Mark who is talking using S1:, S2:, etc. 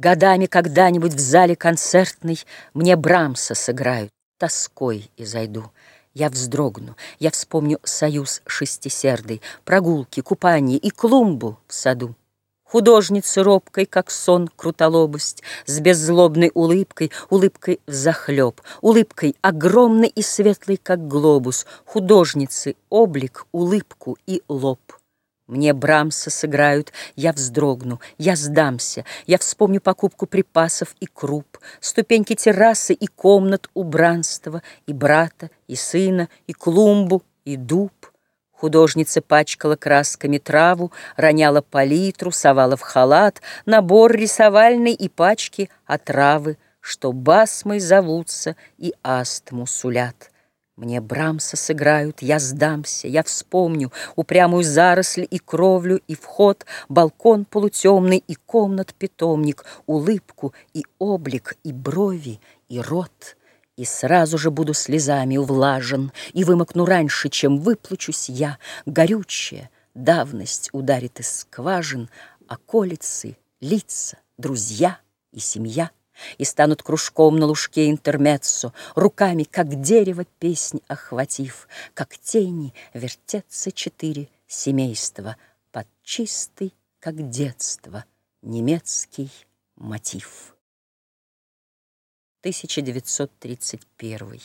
S1: Годами когда-нибудь в зале концертной Мне Брамса сыграют, тоской и зайду. Я вздрогну, я вспомню союз шестисердый, Прогулки, купание и клумбу в саду. Художницы робкой, как сон, крутолобость, С беззлобной улыбкой, улыбкой взахлеб, Улыбкой огромной и светлой, как глобус, Художницы облик, улыбку и лоб. Мне Брамса сыграют, я вздрогну, я сдамся, Я вспомню покупку припасов и круп, Ступеньки террасы и комнат убранства, И брата, и сына, и клумбу, и дуб. Художница пачкала красками траву, Роняла палитру, совала в халат, Набор рисовальный и пачки отравы, Что басмой зовутся и астму сулят. Мне Брамса сыграют, я сдамся, я вспомню Упрямую заросль и кровлю, и вход, Балкон полутемный и комнат питомник, Улыбку и облик, и брови, и рот. И сразу же буду слезами увлажен, И вымокну раньше, чем выплачусь я. Горючая давность ударит из скважин, Околицы, лица, друзья и семья — и станут кружком на лужке интермеццо, Руками, как дерево, песнь охватив, Как тени вертятся четыре семейства Под чистый, как детство, немецкий мотив. 1931